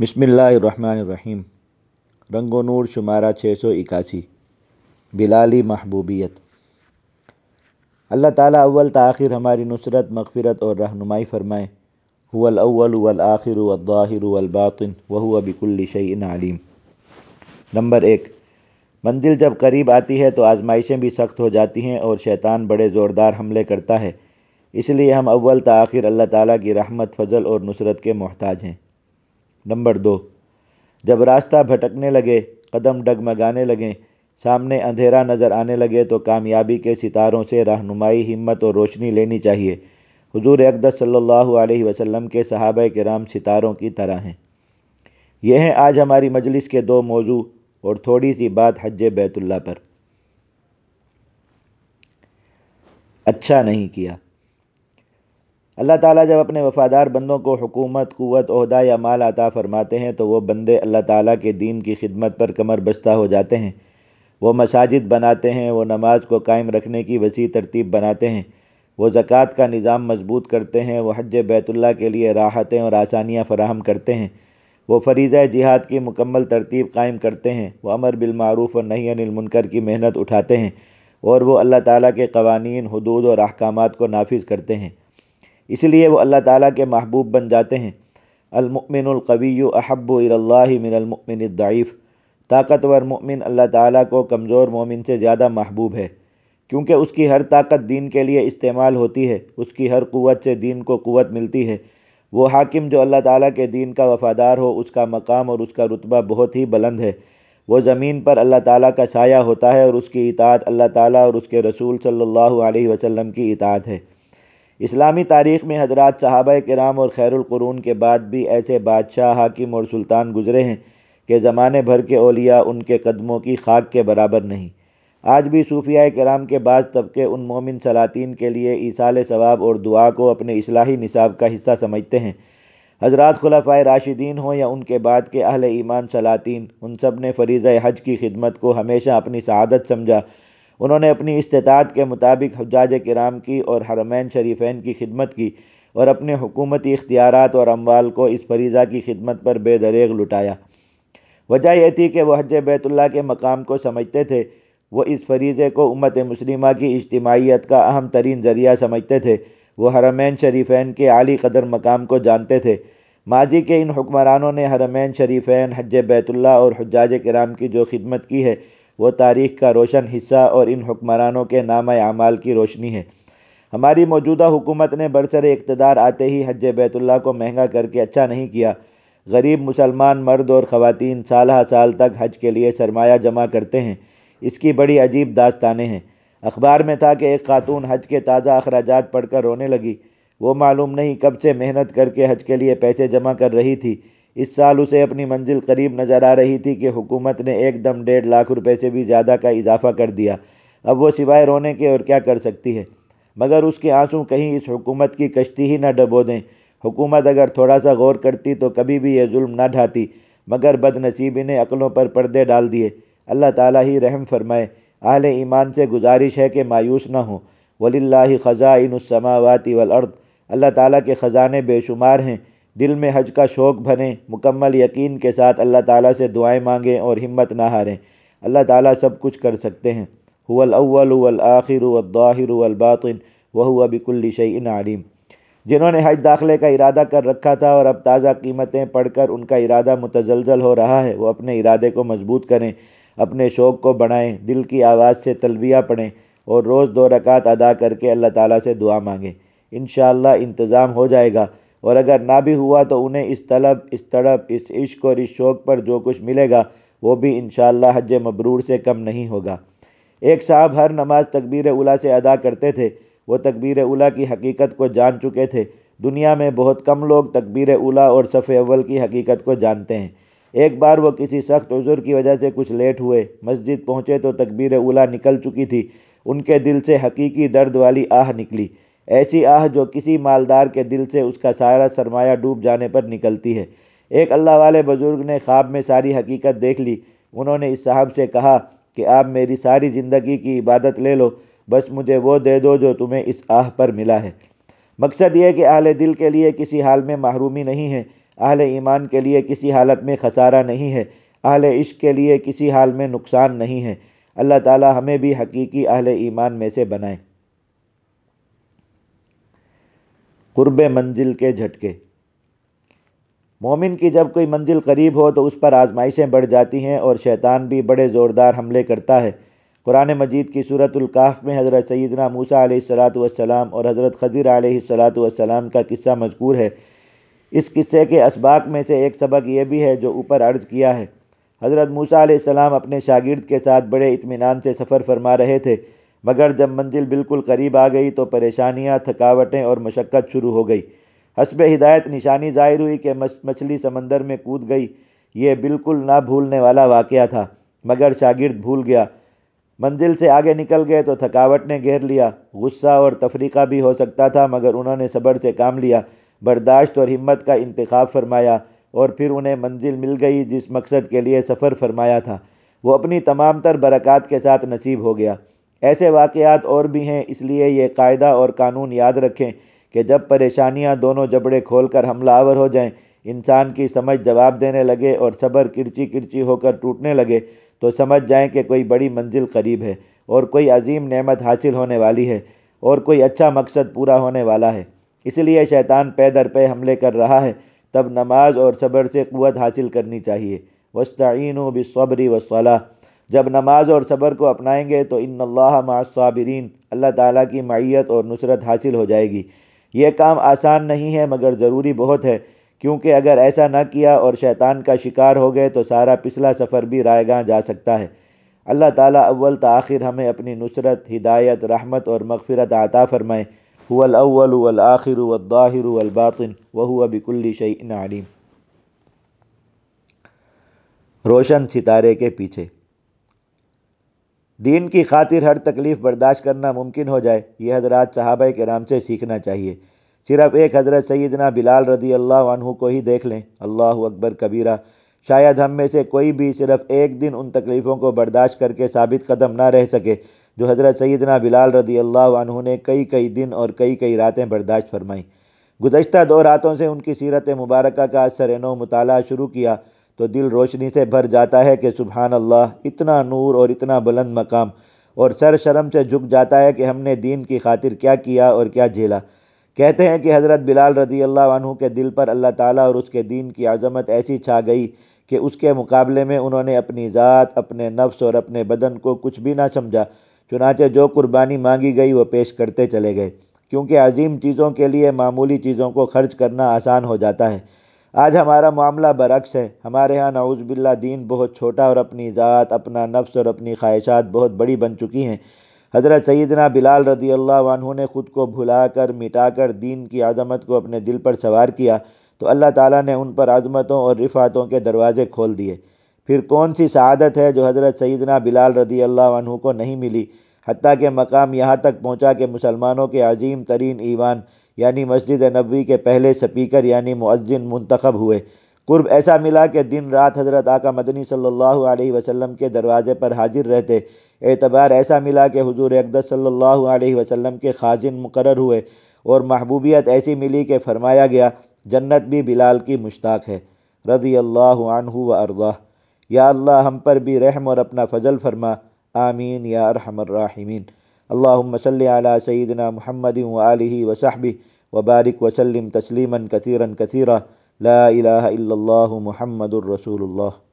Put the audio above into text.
بسم اللہ الرحمن الرحیم۔ رنگ و نور شمارہ چھ سو اکاسی۔ بلالی محبوبیت۔ اللہ تعالیٰ اول تاخیر ہماری نصرت، مغفرت اور رہنمائی فرمائے۔ هو الاول والآخر والظاہر والباطن، وهو بكل شيء علیم۔ نمبر ایک۔ منزل جب قریب آتی ہے تو آزمائشیں بھی سخت ہو جاتی ہیں اور شیطان بڑے زوردار حملے کرتا ہے۔ اس لیے ہم اول تاخیر اللہ تعالیٰ کی رحمت، فضل اور نصرت کے محتاج ہیں۔ نمبر دو۔ جب راستہ بھٹکنے لگے، قدم ڈگمگانے لگیں سامنے اندھیرا نظر آنے لگے تو کامیابی کے ستاروں سے رہنمائی، ہمت اور روشنی لینی چاہیے۔ حضور اقدس صلی اللہ علیہ وسلم کے صحابہ کرام ستاروں کی طرح ہیں۔ یہ ہیں آج ہماری مجلس کے دو موضوع اور تھوڑی سی بات حج بیت اللہ پر۔ اچھا نہیں کیا۔ اللہ تعالیٰ جب اپنے وفادار بندوں کو حکومت، قوت، عہدہ یا مال عطا فرماتے ہیں تو وہ بندے اللہ تعالیٰ کے دین کی خدمت پر کمر بستہ ہو جاتے ہیں۔ وہ مساجد بناتے ہیں، وہ نماز کو قائم رکھنے کی وسیع ترتیب بناتے ہیں۔ وہ زکوٰۃ کا نظام مضبوط کرتے ہیں، وہ حج بیت اللہ کے لیے راحتیں اور آسانیاں فراہم کرتے ہیں۔ وہ فریضہ جہاد کی مکمل ترتیب قائم کرتے ہیں۔ وہ امر بالمعروف اور نہیں عن المنکر کی محنت اٹھاتے ہیں اور وہ اللہ تعالیٰ کے قوانین، حدود اور احکامات کو نافذ کرتے ہیں۔ اس لیے وہ اللہ تعالیٰ کے محبوب بن جاتے ہیں۔ المؤمن القوی احب اللہ من المؤمن الضعیف۔ طاقتور مؤمن اللہ تعالیٰ کو کمزور مومن سے زیادہ محبوب ہے، کیونکہ اس کی ہر طاقت دین کے لیے استعمال ہوتی ہے، اس کی ہر قوت سے دین کو قوت ملتی ہے۔ وہ حاکم جو اللہ تعالیٰ کے دین کا وفادار ہو، اس کا مقام اور اس کا رتبہ بہت ہی بلند ہے۔ وہ زمین پر اللہ تعالیٰ کا سایہ ہوتا ہے اور اس کی اطاعت اللہ تعالیٰ اور اس کے رسول صلی اللہ علیہ وسلم کی اطاعت ہے۔ اسلامی تاریخ میں حضرات صحابہ کرام اور خیر القرون کے بعد بھی ایسے بادشاہ حاکم اور سلطان گزرے ہیں کہ زمانے بھر کے اولیاء ان کے قدموں کی خاک کے برابر نہیں۔ آج بھی صوفیاء کرام کے بعض طبقے ان مومن سلاطین کے لیے ایصال ثواب اور دعا کو اپنے اصلاحی نصاب کا حصہ سمجھتے ہیں۔ حضرات خلفۂ راشدین ہوں یا ان کے بعد کے اہل ایمان سلاطین، ان سب نے فریضہ حج کی خدمت کو ہمیشہ اپنی سعادت سمجھا۔ انہوں نے اپنی استطاعت کے مطابق حجاج کرام کی اور حرمین شریفین کی خدمت کی اور اپنے حکومتی اختیارات اور اموال کو اس فریضہ کی خدمت پر بے دریغ لٹایا۔ وجہ یہ تھی کہ وہ حج بیت اللہ کے مقام کو سمجھتے تھے۔ وہ اس فریضے کو امت مسلمہ کی اجتماعیت کا اہم ترین ذریعہ سمجھتے تھے۔ وہ حرمین شریفین کے عالی قدر مقام کو جانتے تھے۔ ماضی کے ان حکمرانوں نے حرمین شریفین، حج بیت اللہ اور حجاج کرام کی جو خدمت کی ہے وہ تاریخ کا روشن حصہ اور ان حکمرانوں کے نام اعمال کی روشنی ہے۔ ہماری موجودہ حکومت نے برسر اقتدار آتے ہی حج بیت اللہ کو مہنگا کر کے اچھا نہیں کیا۔ غریب مسلمان، مرد اور خواتین سالہ سال تک حج کے لیے سرمایہ جمع کرتے ہیں۔ اس کی بڑی عجیب داستانیں ہیں۔ اخبار میں تھا کہ ایک خاتون حج کے تازہ اخراجات پڑھ کر رونے لگی۔ وہ معلوم نہیں کب سے محنت کر کے حج کے لیے پیسے جمع کر رہی تھی۔ اس سال اسے اپنی منزل قریب نظر آ رہی تھی کہ حکومت نے ایک دم ڈیڑھ لاکھ روپے سے بھی زیادہ کا اضافہ کر دیا۔ اب وہ سوائے رونے کے اور کیا کر سکتی ہے؟ مگر اس کے آنسوں کہیں اس حکومت کی کشتی ہی نہ ڈبو دیں۔ حکومت اگر تھوڑا سا غور کرتی تو کبھی بھی یہ ظلم نہ ڈھاتی، مگر بد نصیبی نے عقلوں پر پردے ڈال دیے۔ اللہ تعالیٰ ہی رحم فرمائے، اہل ایمان سے گزارش ہے کہ مایوس نہ ہوں۔ ولی اللہ خزائن السماوات والارض اللہ تعالیٰ کے خزانے بے شمار ہیں۔ دل میں حج کا شوق بھریں، مکمل یقین کے ساتھ اللہ تعالیٰ سے دعائیں مانگیں اور ہمت نہ ہاریں۔ اللہ تعالیٰ سب کچھ کر سکتے ہیں۔ هو الاول والآخر والظاہر والباطن، وهو بكل شيء علیم۔ جنہوں نے حج داخلے کا ارادہ کر رکھا تھا اور اب تازہ قیمتیں پڑھ کر ان کا ارادہ متزلزل ہو رہا ہے، وہ اپنے ارادے کو مضبوط کریں، اپنے شوق کو بڑھائیں، دل کی آواز سے تلبیہ پڑھیں اور روز دو رکعت ادا کر کے اللہ تعالیٰ سے دعا مانگیں۔ انشاءاللہ انتظام ہو جائے گا۔ اور اگر نہ بھی ہوا تو انہیں اس طلب، اس تڑپ، اس عشق اور اس شوق پر جو کچھ ملے گا، وہ بھی انشاءاللہ حج مبرور سے کم نہیں ہوگا۔ ایک صاحب ہر نماز تکبیر اولا سے ادا کرتے تھے۔ وہ تکبیر اولا کی حقیقت کو جان چکے تھے۔ دنیا میں بہت کم لوگ تکبیر اولا اور صف اول کی حقیقت کو جانتے ہیں۔ ایک بار وہ کسی سخت عذر کی وجہ سے کچھ لیٹ ہوئے۔ مسجد پہنچے تو تکبیر اولا نکل چکی تھی۔ ان کے دل سے حقیقی درد والی آہ نکلی۔ ایسی آہ جو کسی مالدار کے دل سے اس کا سارا سرمایہ ڈوب جانے پر نکلتی ہے۔ ایک اللہ والے بزرگ نے خواب میں ساری حقیقت دیکھ لی۔ انہوں نے اس صاحب سے کہا کہ آپ میری ساری زندگی کی عبادت لے لو، بس مجھے وہ دے دو جو تمہیں اس آہ پر ملا ہے۔ مقصد یہ کہ اہل دل کے لیے کسی حال میں محرومی نہیں ہے، اہل ایمان کے لیے کسی حالت میں خسارہ نہیں ہے، اہل عشق کے لیے کسی حال میں نقصان نہیں ہے۔ اللہ تعالی ہمیں بھی حقیقی اہل ایمان میں سے بنائیں قرب منزل کے جھٹکے۔ مومن کی جب کوئی منزل قریب ہو تو اس پر آزمائشیں بڑھ جاتی ہیں اور شیطان بھی بڑے زوردار حملے کرتا ہے۔ قرآن مجید کی صورت القاف میں حضرت سیدنا موسیٰ علیہ السلاۃ والسلام اور حضرت خضر علیہ السلاۃ والسلام کا قصہ مذکور ہے۔ اس قصے کے اسباق میں سے ایک سبق یہ بھی ہے جو اوپر عرض کیا ہے۔ حضرت موسیٰ علیہ السلام اپنے شاگرد کے ساتھ بڑے اطمینان سے سفر فرما رہے تھے۔ مگر جب منزل بالکل قریب آ گئی تو پریشانیاں، تھکاوٹیں اور مشقت شروع ہو گئی۔ حسب ہدایت نشانی ظاہر ہوئی کہ مچھلی سمندر میں کود گئی۔ یہ بالکل نہ بھولنے والا واقعہ تھا، مگر شاگرد بھول گیا۔ منزل سے آگے نکل گئے تو تھکاوٹ نے گھیر لیا۔ غصہ اور تفریقہ بھی ہو سکتا تھا، مگر انہوں نے صبر سے کام لیا۔ برداشت اور ہمت کا انتخاب فرمایا اور پھر انہیں منزل مل گئی، جس مقصد کے لیے سفر فرمایا تھا۔ وہ اپنی تمام تر برکات کے ساتھ نصیب ہو گیا۔ ایسے واقعات اور بھی ہیں، اس لیے یہ قاعدہ اور قانون یاد رکھیں کہ جب پریشانیاں دونوں جبڑے کھول کر حملہ آور ہو جائیں، انسان کی سمجھ جواب دینے لگے اور صبر کرچی کرچی ہو کر ٹوٹنے لگے، تو سمجھ جائیں کہ کوئی بڑی منزل قریب ہے اور کوئی عظیم نعمت حاصل ہونے والی ہے اور کوئی اچھا مقصد پورا ہونے والا ہے۔ اس لیے شیطان پے در پے حملے کر رہا ہے، تب نماز اور صبر سے قوت حاصل کرنی چاہیے۔ وسطین و بصبری وصلاح جب نماز اور صبر کو اپنائیں گے تو ان اللہ مع الصابرین، اللہ تعالیٰ کی معیت اور نصرت حاصل ہو جائے گی۔ یہ کام آسان نہیں ہے، مگر ضروری بہت ہے، کیونکہ اگر ایسا نہ کیا اور شیطان کا شکار ہو گئے تو سارا پچھلا سفر بھی رائے گاہ جا سکتا ہے۔ اللہ تعالیٰ اول تآخر ہمیں اپنی نصرت، ہدایت، رحمت اور مغفرت عطا فرمائے۔ هو الاول والآخر والظاہر والباطن، وهو بكل شيء علیم۔ روشن ستارے کے پیچھے۔ دین کی خاطر ہر تکلیف برداشت کرنا ممکن ہو جائے، یہ حضرات صحابہ کرام سے سیکھنا چاہیے۔ صرف ایک حضرت سیدنا بلال رضی اللہ عنہ کو ہی دیکھ لیں، اللہ اکبر کبیرہ۔ شاید ہم میں سے کوئی بھی صرف ایک دن ان تکلیفوں کو برداشت کر کے ثابت قدم نہ رہ سکے، جو حضرت سیدنا بلال رضی اللہ عنہ نے کئی کئی دن اور کئی کئی راتیں برداشت فرمائیں۔ گزشتہ دو راتوں سے ان کی سیرت مبارکہ کا اثر نو مطالعہ شروع کیا۔ تو دل روشنی سے بھر جاتا ہے کہ سبحان اللہ، اتنا نور اور اتنا بلند مقام۔ اور سر شرم سے جھک جاتا ہے کہ ہم نے دین کی خاطر کیا کیا اور کیا جھیلا۔ کہتے ہیں کہ حضرت بلال رضی اللہ عنہ کے دل پر اللہ تعالیٰ اور اس کے دین کی عظمت ایسی چھا گئی کہ اس کے مقابلے میں انہوں نے اپنی ذات، اپنے نفس اور اپنے بدن کو کچھ بھی نہ سمجھا۔ چنانچہ جو قربانی مانگی گئی وہ پیش کرتے چلے گئے۔ کیونکہ عظیم چیزوں کے لیے معمولی چیزوں کو خرچ کرنا آسان ہو جاتا ہے۔ آج ہمارا معاملہ برعکس ہے۔ ہمارے ہاں نعوذ باللہ دین بہت چھوٹا اور اپنی ذات، اپنا نفس اور اپنی خواہشات بہت بڑی بن چکی ہیں۔ حضرت سیدنا بلال رضی اللہ عنہ نے خود کو بھلا کر، مٹا کر دین کی عظمت کو اپنے دل پر سوار کیا تو اللہ تعالیٰ نے ان پر عظمتوں اور رفعتوں کے دروازے کھول دیے۔ پھر کون سی سعادت ہے جو حضرت سیدنا بلال رضی اللہ عنہ کو نہیں ملی؟ حتیٰ کہ مقام یہاں تک پہنچا کہ مسلمانوں کے عظیم ترین ایوان یعنی مسجد نبوی کے پہلے سپیکر یعنی معذن منتخب ہوئے۔ قرب ایسا ملا کہ دن رات حضرت آقا مدنی صلی اللہ علیہ وسلم کے دروازے پر حاضر رہتے۔ اعتبار ایسا ملا کہ حضور اقدس صلی اللہ علیہ وسلم کے خازن مقرر ہوئے اور محبوبیت ایسی ملی کہ فرمایا گیا، جنت بھی بلال کی مشتاق ہے۔ رضی اللہ عنہ و ارضہ یا اللہ، ہم پر بھی رحم اور اپنا فضل فرما۔ آمین یا ارحم الراحمین۔ اللہم صلی علی سیدنا محمد و آلہ و صحبہ۔ وبارك وسلم تسليما كثيرا كثيرا. لا إله إلا الله محمد رسول الله.